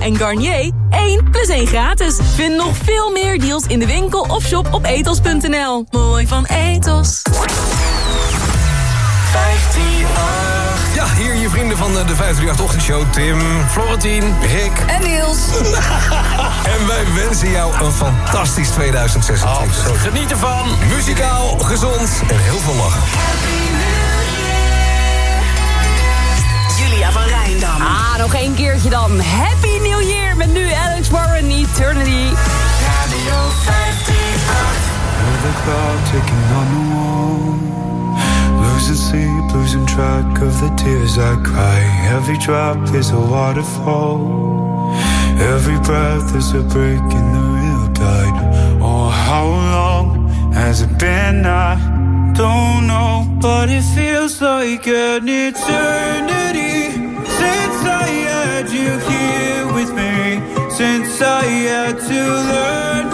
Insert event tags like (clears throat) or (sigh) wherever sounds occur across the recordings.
En Garnier 1 plus 1 gratis. Vind nog veel meer deals in de winkel of shop op etos.nl. Mooi van Etos. 538. Ja, hier je vrienden van de 538-ochtendshow. Tim, Florentien, Rick. En Niels. (laughs) En wij wensen jou een fantastisch 2026. Geniet ervan. Muzikaal, gezond en heel veel lachen. Julia van Rijndam. Ah, nog één keertje dan. Happy New Year met nu Alex Warren Eternity. Radio 538. the clock ticking on the wall. Losing sleep, losing track of the tears I cry. Every drop is a waterfall. Every breath is a break in the real tide. Oh, how long has it been? I don't know, but it feels like an eternity you here with me. Since I had to learn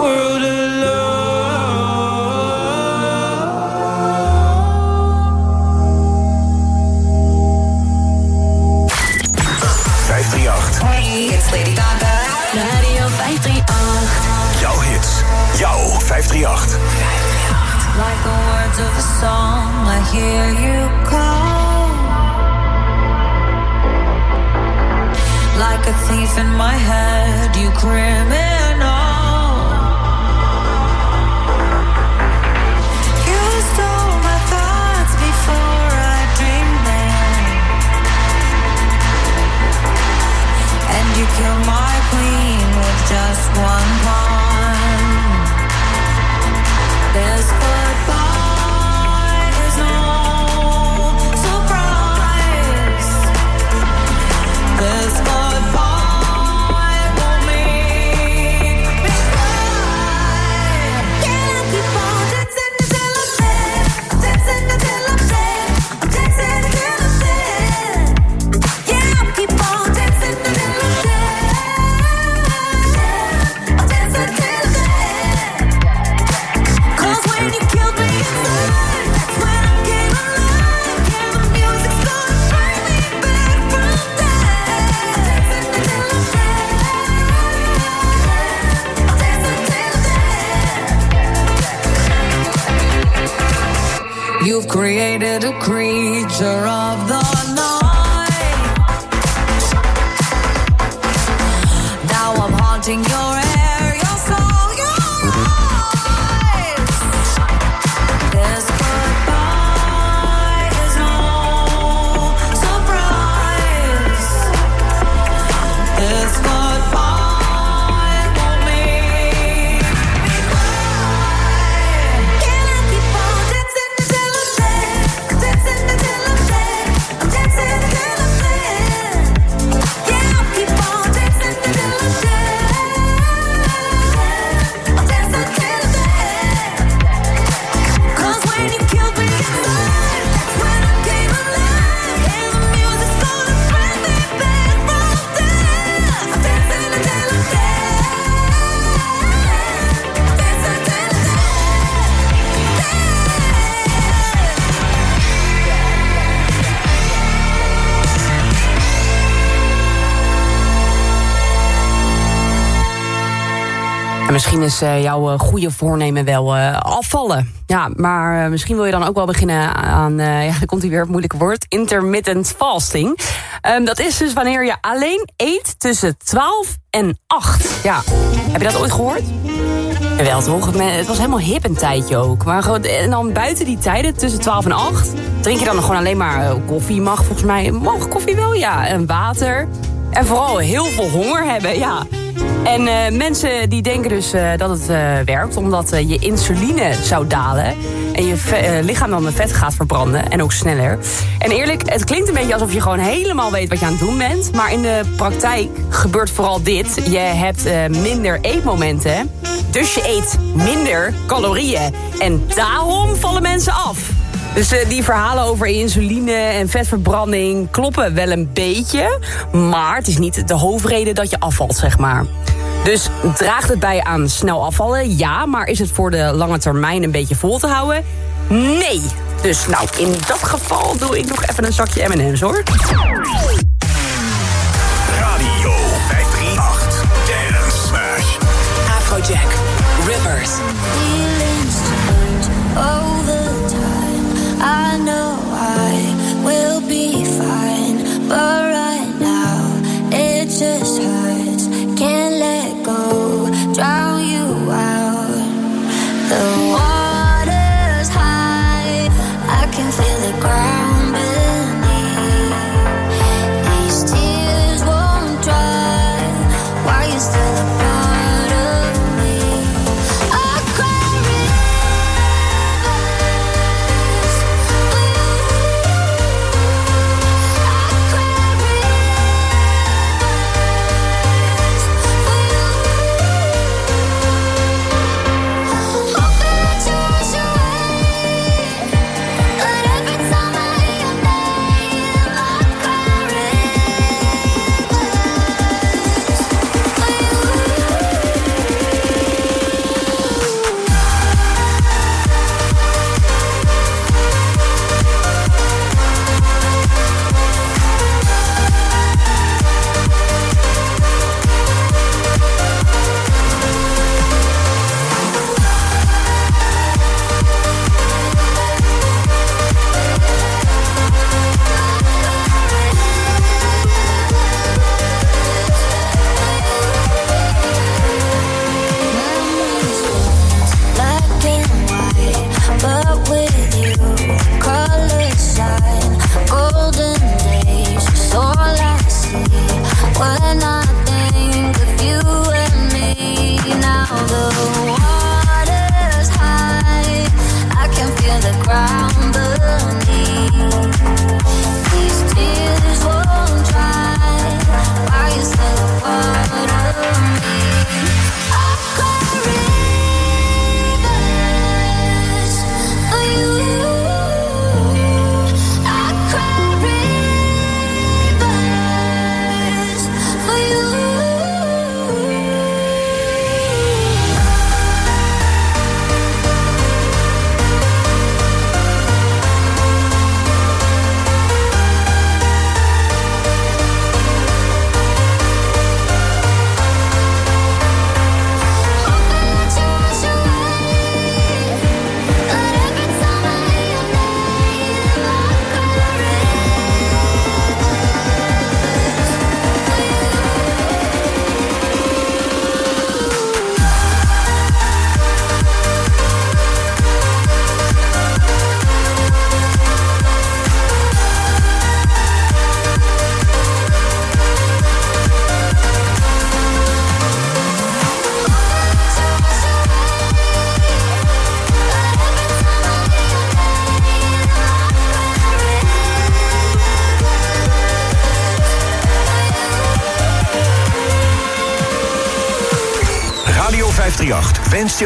World alone. 538. Hey, it's Lady Gaga. Radio 538. Jouw hits. Jouw 538. Like the words of a song, I hear you call. Like a thief in my head, you criminal. You killed my queen with just one pawn. You've created a creature of the misschien is eh, jouw eh, goede voornemen wel eh, afvallen. Ja, maar misschien wil je dan ook wel beginnen aan, ja, (laughs) dan komt hij weer het moeilijke woord, intermittent fasting. Ehm, dat is dus wanneer je alleen eet tussen 12 en 8. Ja, heb je dat ooit gehoord? Jawel toch, Het was helemaal hip een tijdje ook. Maar en dan buiten die tijden, tussen 12 en 8... drink je dan gewoon alleen maar koffie, mag volgens mij... Mag koffie wel, ja, en water. En vooral heel veel honger hebben, ja. En eh, mensen die denken dus eh, dat het eh, werkt... omdat je insuline zou dalen... en je lichaam dan de vet gaat verbranden en ook sneller. En eerlijk, het klinkt een beetje alsof je gewoon helemaal weet wat je aan het doen bent... maar in de praktijk gebeurt vooral dit. Je hebt minder eetmomenten... Dus je eet minder calorieën. En daarom vallen mensen af. Dus eh, die verhalen over insuline en vetverbranding kloppen wel een beetje. Maar het is niet de hoofdreden dat je afvalt, zeg maar. Dus draagt het bij aan snel afvallen? Ja, maar is het voor de lange termijn een beetje vol te houden? Nee. Dus nou, in dat geval doe ik nog even een zakje M&M's, hoor. Radio 538. Dance Smash. Afrojack. Rivers.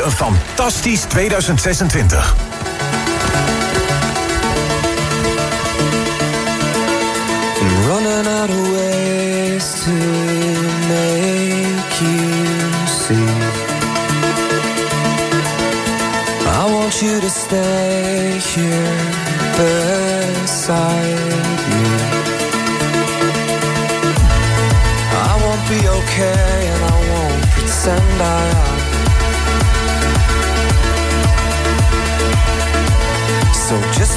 een fantastisch 2026.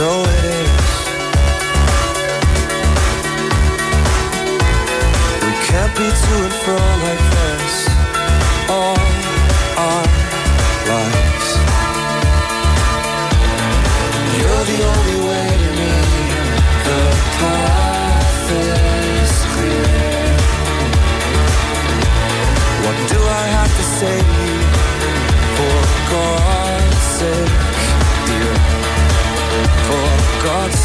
the way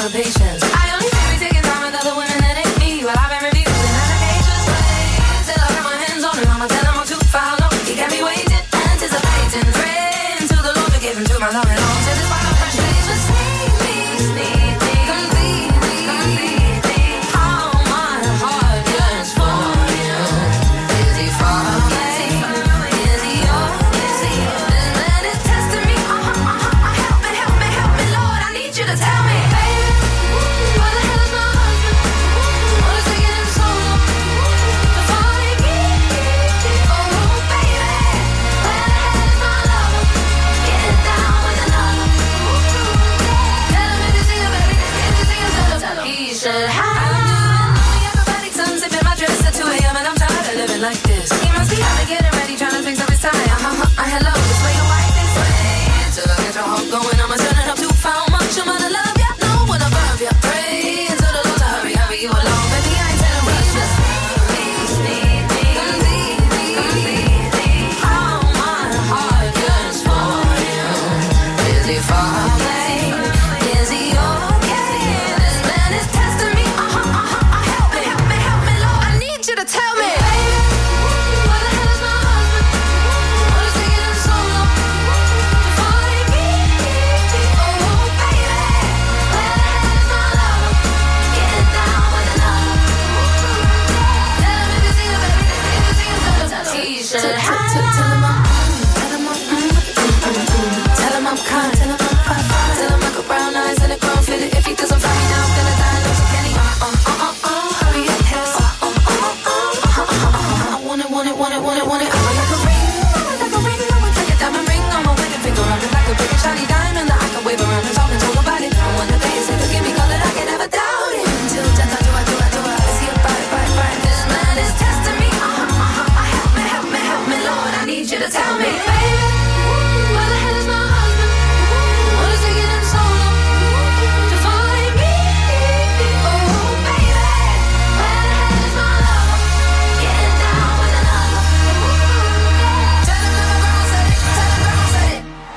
uma vez want it, want it, want it, want it, want it. I want like a ring, want like a ring, I want like a diamond ring on my wedding finger. I look like a big shiny diamond that I can wave around and talk and talk about it. I wanna they say forgive me, call it, I can never doubt it. Until death, do, I do, I do, I see it, bite, bite, bite. This man is testing me. Uh, uh, uh, uh. Help me, help me, help me, Lord. I need you to tell me, baby.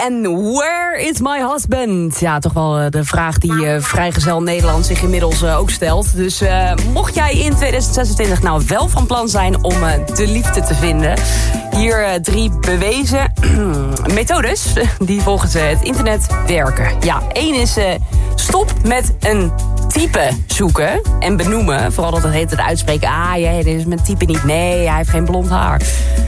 En Where is my husband? Ja, toch wel eh, de vraag die eh, vrijgezel Nederland zich inmiddels eh, ook stelt. Dus mocht jij in 2026 nou wel van plan zijn om de liefde te vinden... hier drie bewezen (clears throat) methodes die volgens het internet werken. Ja, één is stop met een type zoeken en benoemen. Vooral dat het heet het uitspreken. Ah, jij, dit is mijn type niet. Nee, hij heeft geen blond haar.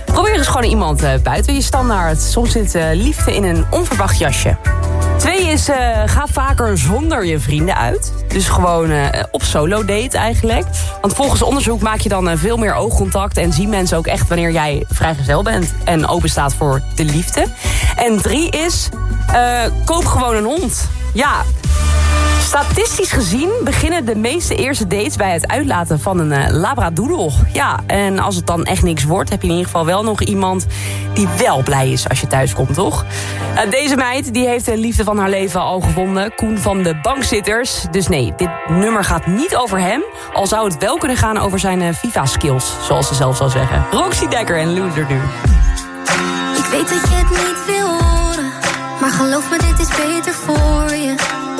Probeer eens gewoon iemand eh, buiten je standaard. Soms zit eh, liefde in een onverwacht jasje. Twee is, eh, ga vaker zonder je vrienden uit. Dus gewoon op solo date eigenlijk. Want volgens onderzoek maak je dan veel meer oogcontact... en zien mensen ook echt wanneer jij vrijgezel bent... en open staat voor de liefde. En drie is, koop gewoon een hond. Ja, Statistisch gezien beginnen de meeste eerste dates bij het uitlaten van een eh, labradoodle. Ja, en als het dan echt niks wordt, heb je in ieder geval wel nog iemand die wel blij is als je thuis komt, toch? Eh, deze meid die heeft de liefde van haar leven al gevonden. Koen van de bankzitters. Dus nee, dit nummer gaat niet over hem. Al zou het wel kunnen gaan over zijn eh, FIFA-skills, zoals ze zelf zou zeggen. Roxy Dekker en Loser nu. Ik weet dat je het niet wil horen, maar geloof me, dit is beter voor je.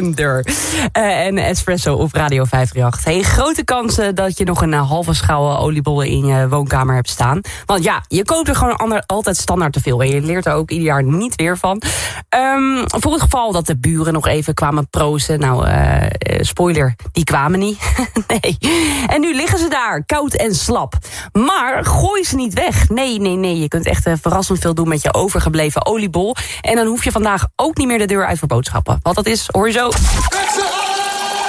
going there. Espresso op Radio 538. Hey, grote kansen dat je nog een eh, halve schouw eh, oliebollen in je woonkamer hebt staan. Want ja, je koopt er gewoon ander, altijd standaard te veel. En je leert er ook ieder jaar niet weer van. Ehm, voor het geval dat de buren nog even kwamen prozen. Nou, eh, spoiler, die kwamen niet. (laughs) nee. En nu liggen ze daar, koud en slap. Maar gooi ze niet weg. Nee, nee, nee. Je kunt echt verrassend veel doen met je overgebleven oliebol. En dan hoef je vandaag ook niet meer de deur uit voor boodschappen. Wat dat is, hoor je zo.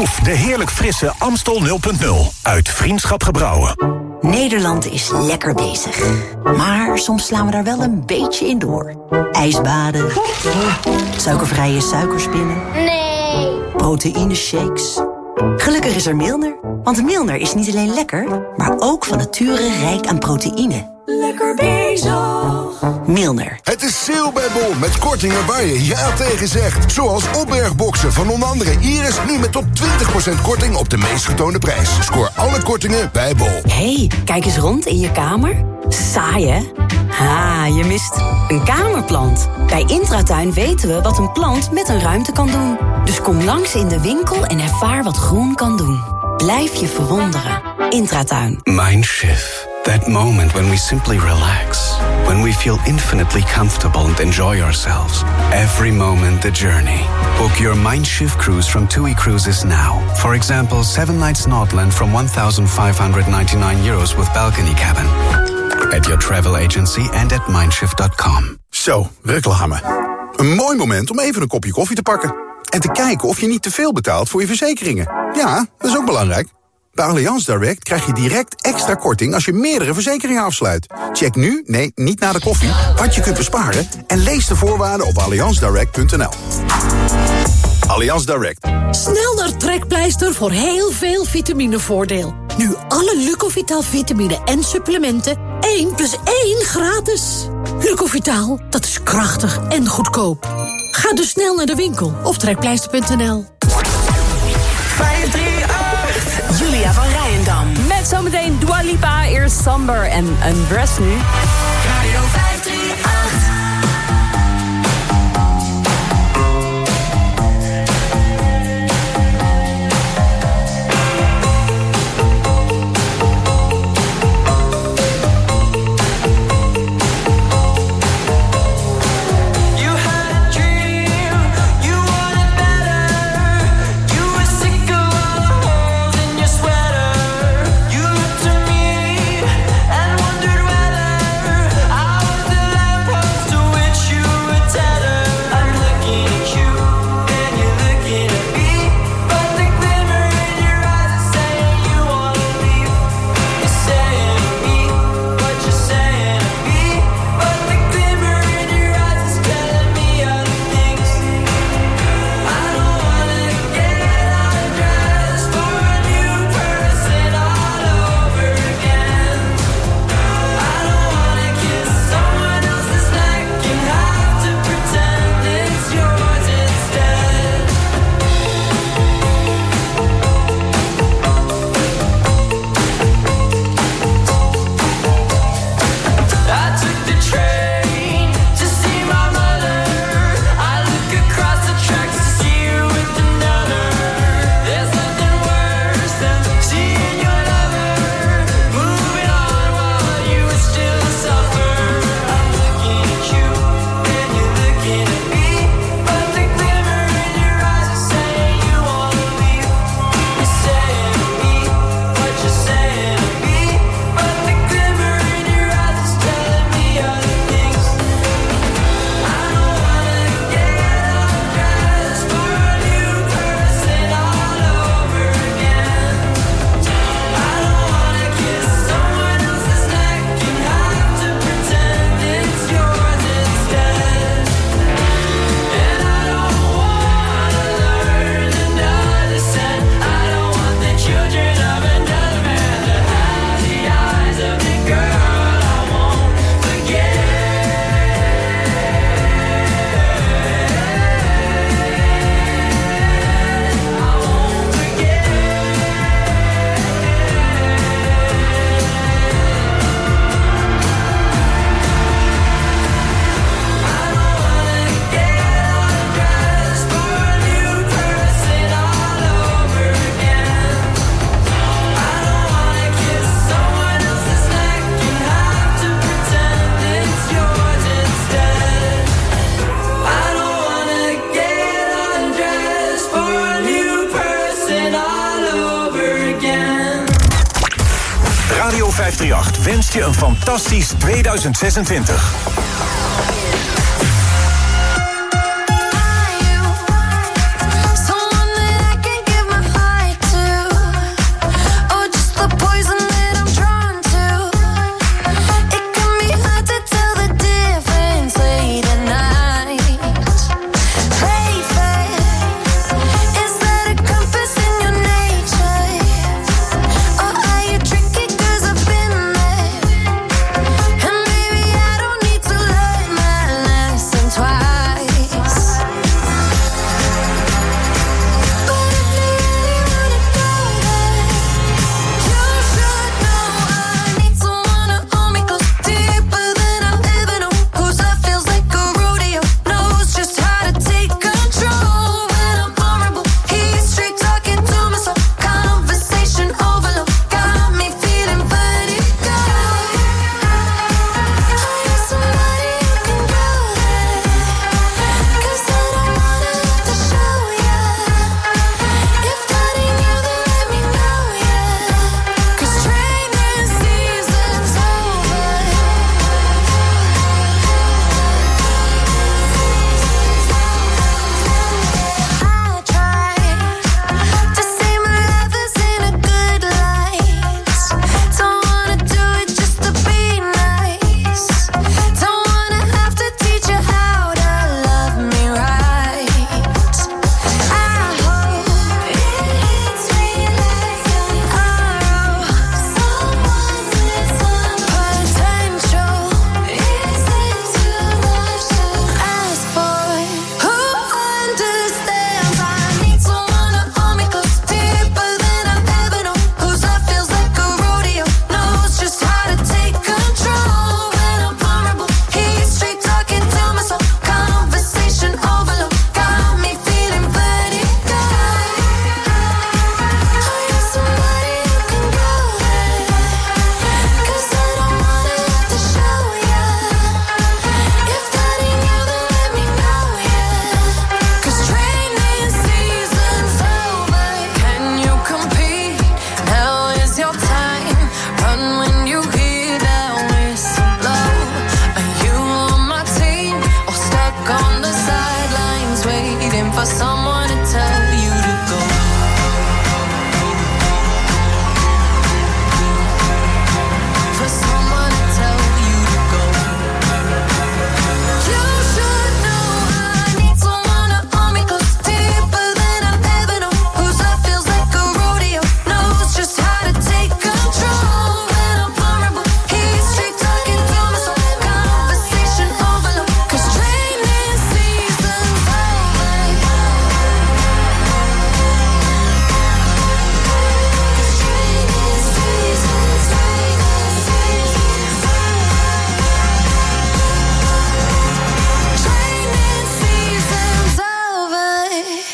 Proef de heerlijk frisse Amstel 0.0 uit Vriendschap Gebrouwen. Nederland is lekker bezig. Maar soms slaan we daar wel een beetje in door. Ijsbaden. Suikervrije suikerspinnen. Nee. Proteïne shakes. Gelukkig is er Milner. Want Milner is niet alleen lekker, maar ook van nature rijk aan proteïne. Lekker bezig. Milner. Het is sale bij Bol met kortingen waar je ja tegen zegt. Zoals opbergboxen van onder andere Iris nu met tot 20% korting op de meest getoonde prijs. Scoor alle kortingen bij Bol. hey, kijk eens rond in je kamer. Saai, hè? Ha, je mist een kamerplant. Bij Intratuin weten we wat een plant met een ruimte kan doen. Dus kom langs in de winkel en ervaar wat groen kan doen. Blijf je verwonderen. Intratuin. Mindshift. That moment when we simply relax. When we feel infinitely comfortable and enjoy ourselves. Every moment the journey. Book your Mindshift cruise from TUI Cruises now. For example, 7 nights Nordland from 1,599 euros with balcony cabin. At your travel agency and at mindshift.com. Zo, reclame. Een mooi moment om even een kopje koffie te pakken. En te kijken of je niet te veel betaalt voor je verzekeringen. Ja, dat is ook belangrijk. Bij Allianz Direct krijg je direct extra korting als je meerdere verzekeringen afsluit. Check nu, nee, niet na de koffie, wat je kunt besparen... en lees de voorwaarden op allianzdirect.nl. Allianz Direct. Snel naar Trekpleister voor heel veel vitaminevoordeel. Nu alle Lucovital vitamine en supplementen 1 plus 1 gratis. Lucovital, dat is krachtig en goedkoop. Ga dus snel naar de winkel of trekpleister.nl. zometeen Dua Lipa, eerst Samber en Undress nu. Je een fantastisch 2026.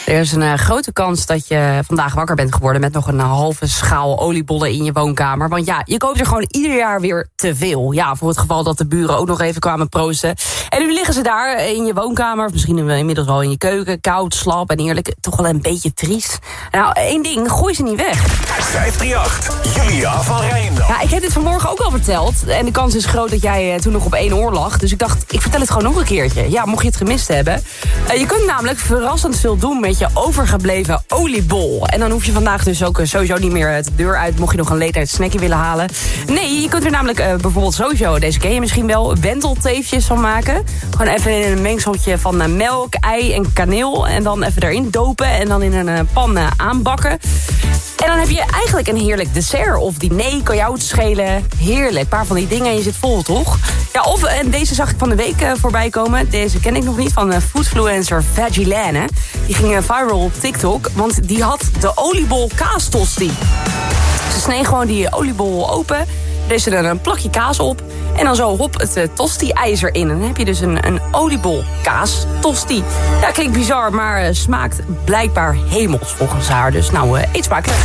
Er is een eh, grote kans dat je vandaag wakker bent geworden met nog een eh, halve schaal oliebollen in je woonkamer. Want ja, je koopt er gewoon ieder jaar weer te veel. Ja, voor het geval dat de buren ook nog even kwamen proosten. En nu liggen ze daar in je woonkamer, of misschien inmiddels wel in je keuken, koud, slap en eerlijk, toch wel een beetje triest. Nou, één ding, gooi ze niet weg. 538, Julia van Rijendal. Ja, ik heb dit vanmorgen ook al verteld. En de kans is groot dat jij eh, toen nog op één oor lag. Dus ik dacht, ik vertel het gewoon nog een keertje. Ja, mocht je het gemist hebben. Eh, je kunt namelijk verrassend veel doen met je overgebleven oliebol. En dan hoef je vandaag dus ook eh, sowieso niet meer de deur uit... mocht je nog een leedtijd snackje willen halen. Nee, je kunt er namelijk eh, bijvoorbeeld sowieso... deze ken je misschien wel, wentelteefjes van maken. Gewoon even in een mengseltje van eh, melk, ei en kaneel. En dan even erin dopen en dan in een eh, pan eh, aanbakken. En dan heb je eigenlijk een heerlijk dessert of diner, kan jou het schelen. Heerlijk, een paar van die dingen en je zit vol, toch? Ja, of, en deze zag ik van de week eh, voorbij komen. Deze ken ik nog niet, van foodfluencer Vagilane. Die ging eh, viral op TikTok, want die had de oliebol kaastosti. Ze snee gewoon die oliebol open, deed ze er een plakje kaas op... en dan zo hop het uh, tosti-ijzer in. En dan heb je dus een, een oliebol kaas tosti. Ja, klinkt bizar, maar uh, smaakt blijkbaar hemels volgens haar. Dus nou, uh, eet smakelijk.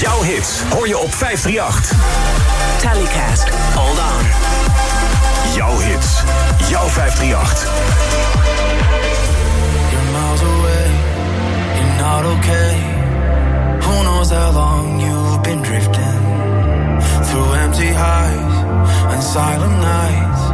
Jouw hits hoor je op 538. Tallycast, hold on. Jouw hits, jouw 538. Okay. Who knows how long you've been drifting through empty highs and silent nights.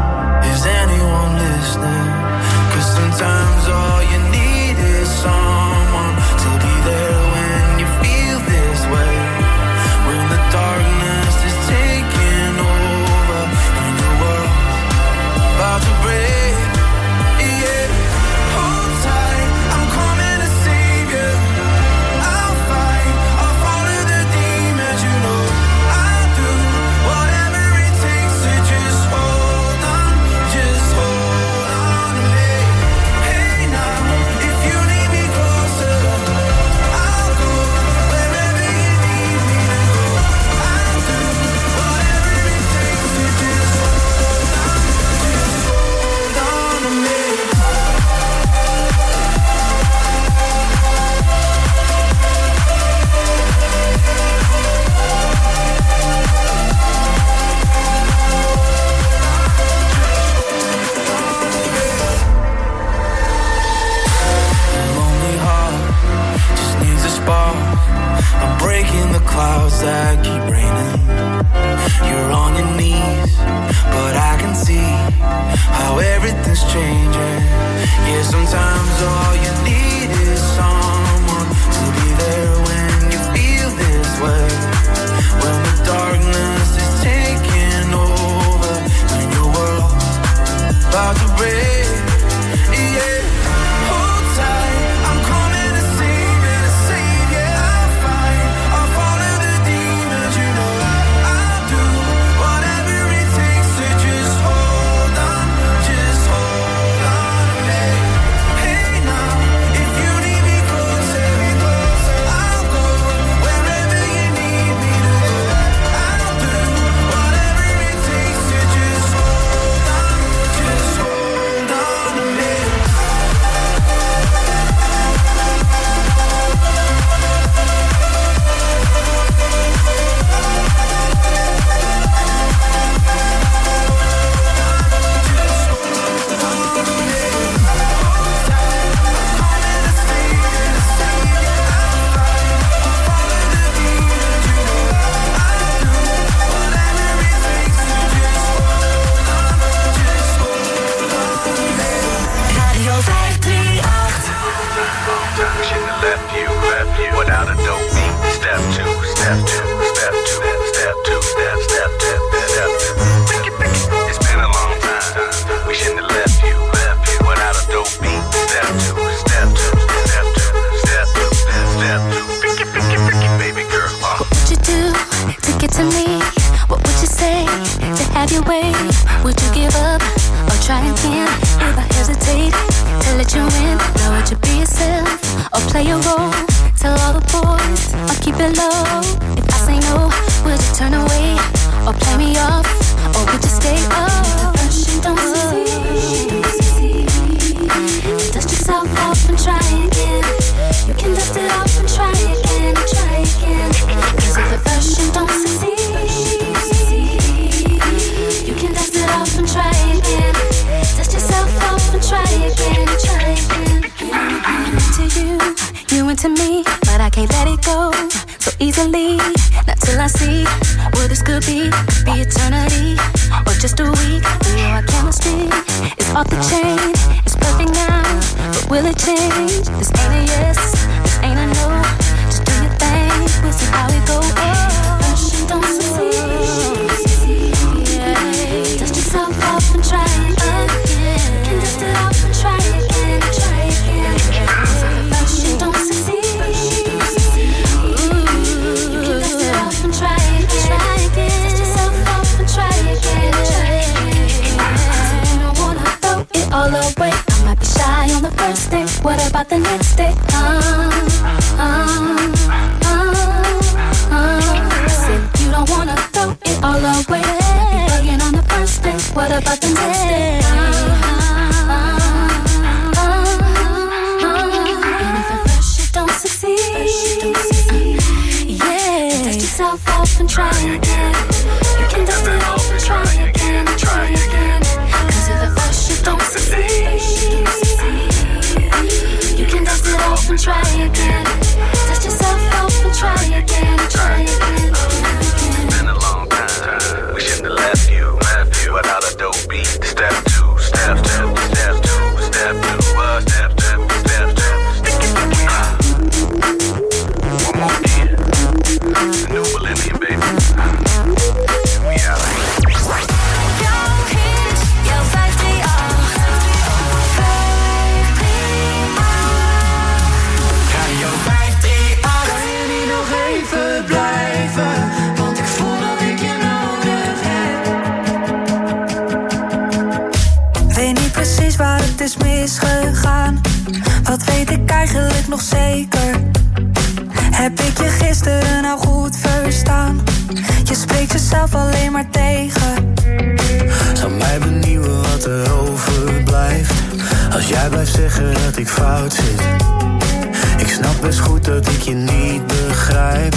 Ik snap best goed dat ik je niet begrijp.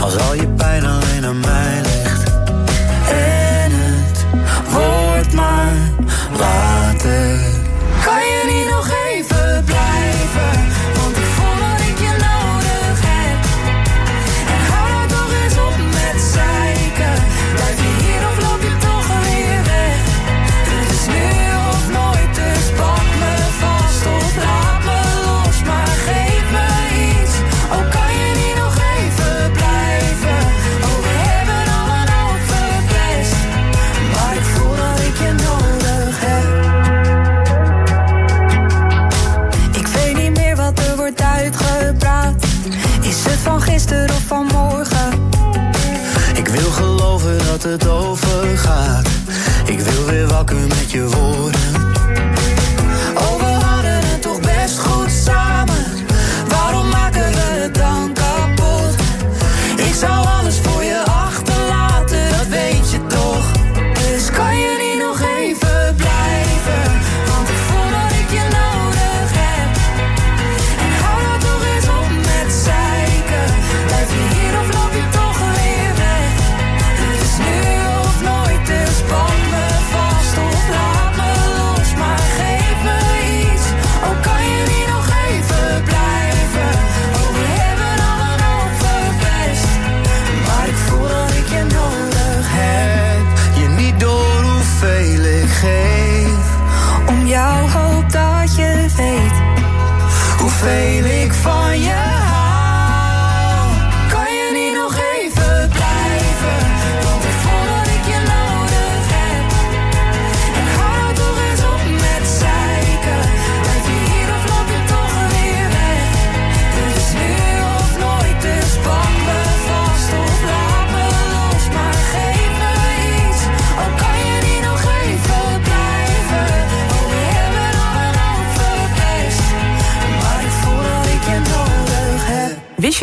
Als al je pijn alleen aan mij ligt. En het wordt maar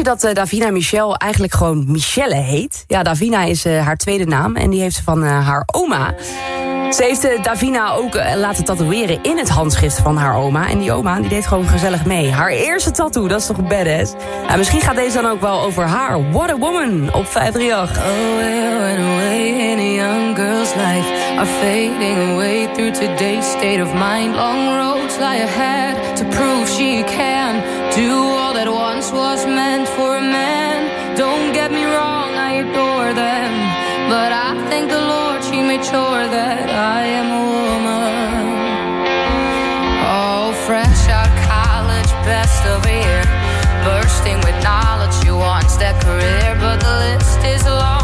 dat eh, Davina Michelle eigenlijk gewoon Michelle heet. Ja, Davina is eh, haar tweede naam en die heeft ze van eh, haar oma. Ze heeft Davina ook laten tatoeëren in het handschrift van haar oma. En die oma die deed gewoon gezellig mee. Haar eerste tattoo, dat is toch badass? En misschien gaat deze dan ook wel over haar. What a Woman op 538. Oh, well, in a young girl's life. Fading away through today's state of mind. Long roads lie ahead to prove she can do all that once was. sure that I am a woman. Oh, fresh out college, best of year, bursting with knowledge. She wants that career, but the list is long.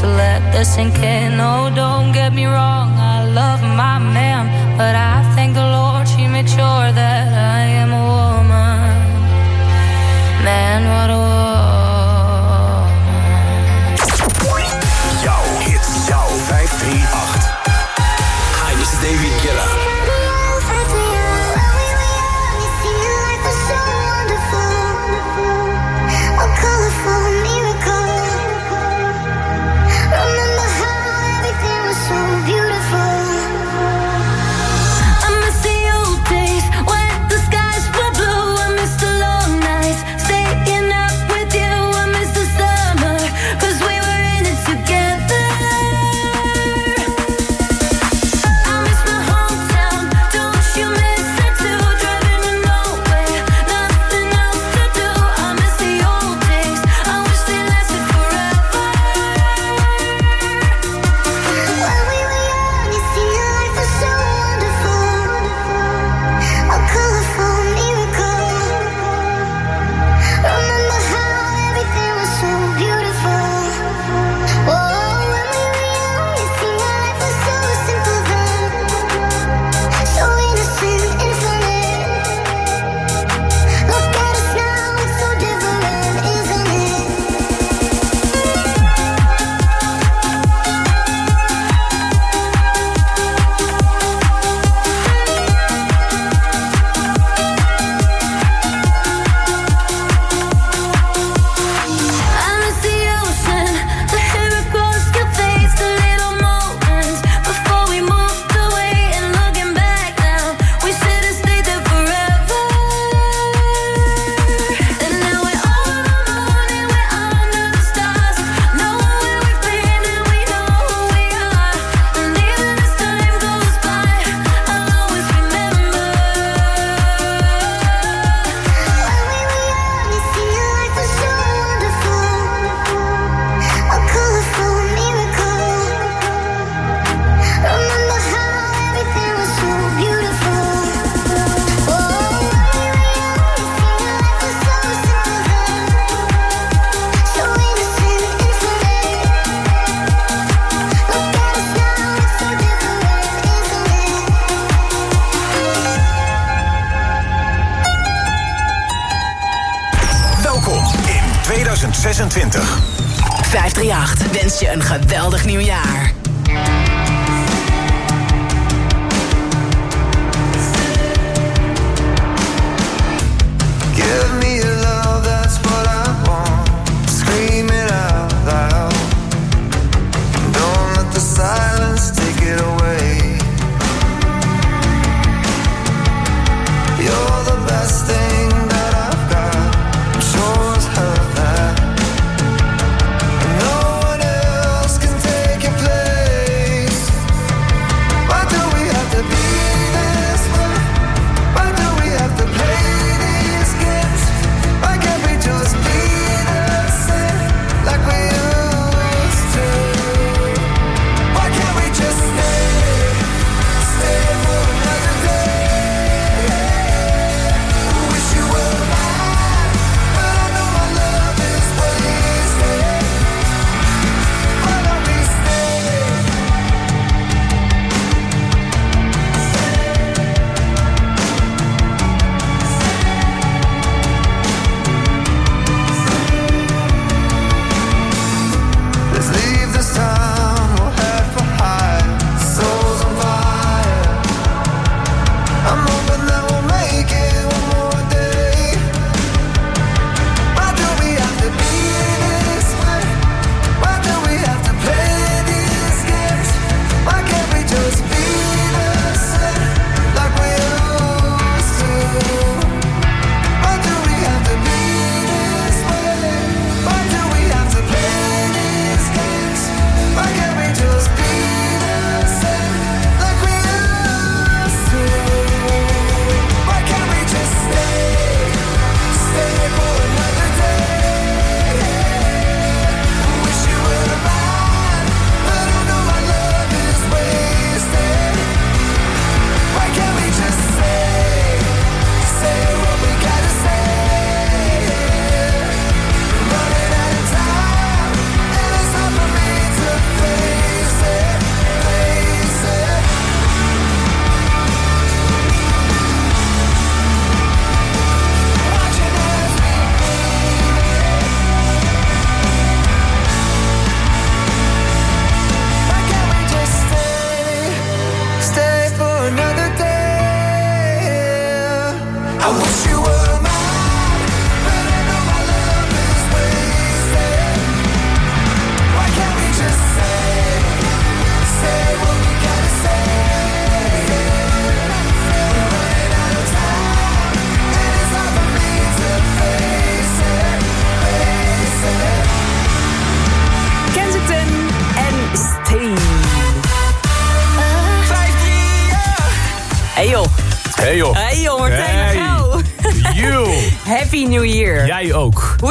to let this sink in. Oh, don't get me wrong.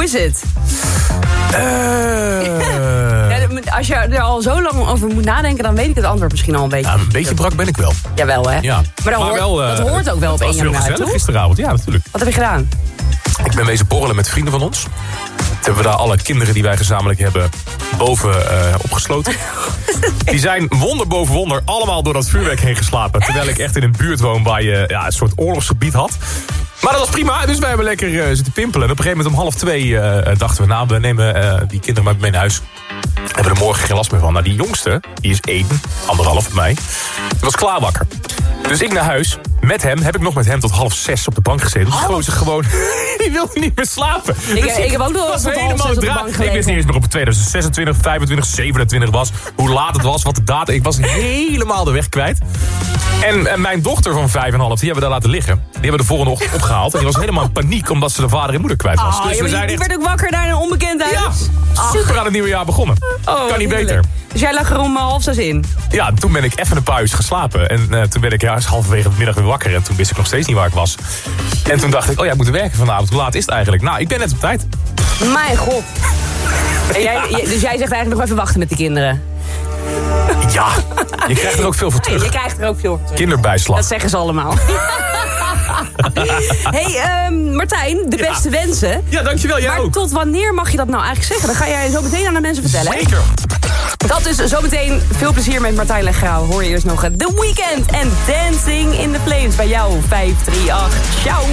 Hoe is het? Eh. (laughs) Ja, als je er al zo lang over moet nadenken, dan weet ik het antwoord misschien al een beetje. Ja, een beetje brak ben ik wel. Jawel hè? Ja. Maar, dat, hoort, wel, eh, dat hoort ook wel op het 1 was heel gisteravond, ja natuurlijk. Wat heb je gedaan? Ik ben wezen borrelen met vrienden van ons. Toen hebben we daar alle kinderen die wij gezamenlijk hebben boven eh, opgesloten. (laughs) Die zijn wonder boven wonder allemaal door dat vuurwerk heen geslapen. Terwijl ik echt in een buurt woon waar je ja, een soort oorlogsgebied had. Maar dat was prima, dus wij hebben lekker eh, zitten pimpelen. En op een gegeven moment om half twee eh, dachten we... nou, we nemen eh, die kinderen maar mee naar huis. Hebben er morgen geen last meer van. Nou, die jongste, die is één, anderhalf. Die was klaar wakker. Dus ik naar huis. Met hem heb ik nog met hem tot half zes op de bank gezeten. Die gozer gewoon, (laughs) die wilde niet meer slapen. Ik- Dus ik heb ook nog was helemaal zes op de dra- bank Ik wist niet eens meer het 2026, 25, 27 was. Hoe laat het was, wat de data... Ik was helemaal de weg kwijt. En, en mijn dochter van vijf en half, die hebben we daar laten liggen. Die hebben we de volgende ochtend opgehaald. En die was helemaal in paniek omdat ze de vader en moeder kwijt was. Ah, dus we zijn echt werd ook wakker naar een onbekend huis. Ja, super aan het nieuwe jaar begonnen. Oh, kan niet beter. Dus jij lag er om eh, half zes in? Ja, toen ben ik even een paar uur geslapen. En eh, toen ben ik juist halverwege de middag weer wakker. En toen wist ik nog steeds niet waar ik was. En toen dacht ik, oh ja, ik moet werken vanavond. Hoe laat is het eigenlijk? Nou, ik ben net op tijd. Mijn god. En jij, dus jij zegt eigenlijk nog even wachten met die kinderen? Ja, je krijgt er ook veel voor Nee, terug. je krijgt er ook veel voor terug. Kinderbijslag. Dat zeggen ze allemaal. (laughs) hey, ehm, Martijn, de beste wensen. Ja, dankjewel, jij maar ook. tot wanneer mag je dat nou eigenlijk zeggen? Dat ga jij zo meteen aan de mensen vertellen. Zeker. Dat is zometeen veel plezier met Martijn Legrauw. Hoor je eerst nog The Weekend en Dancing in the Flames bij jou 538. Ciao.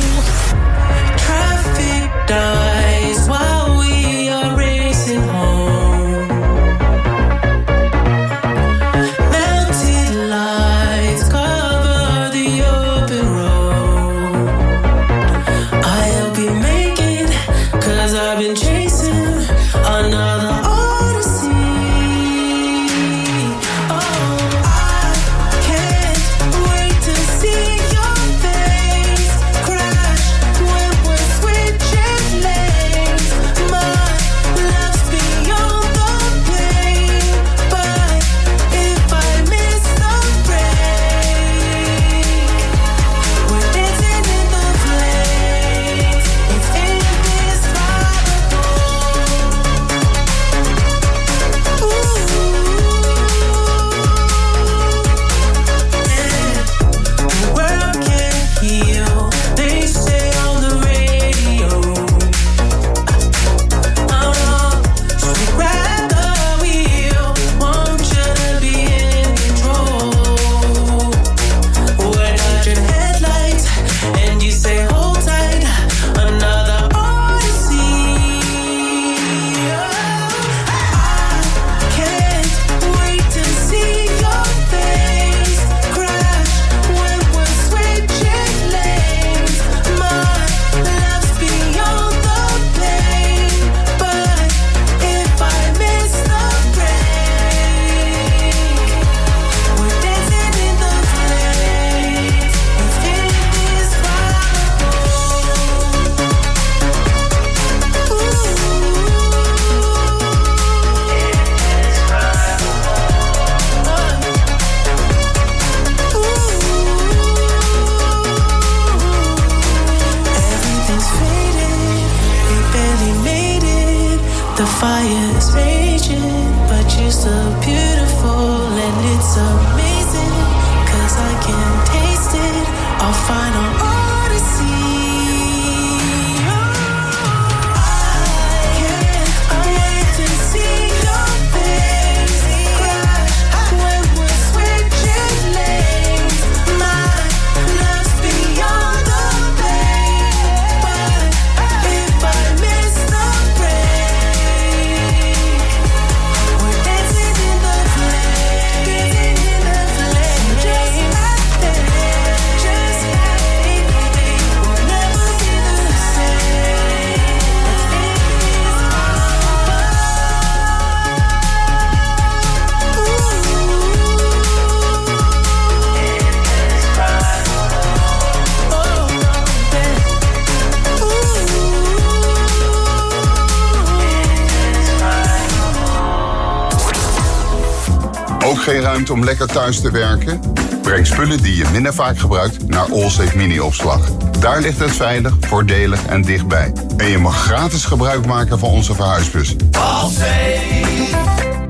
Om lekker thuis te werken? Breng spullen die je minder vaak gebruikt naar Allsafe Mini-opslag. Daar ligt het veilig, voordelig en dichtbij. En je mag gratis gebruik maken van onze verhuisbus.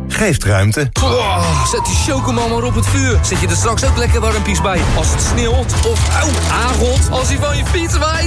Geeft ruimte. Oh, zet die chocomel maar op het vuur. Zet je er straks ook lekker warmpies bij. Als het sneeuwt of auw, aangot. Als hij van je fiets waait.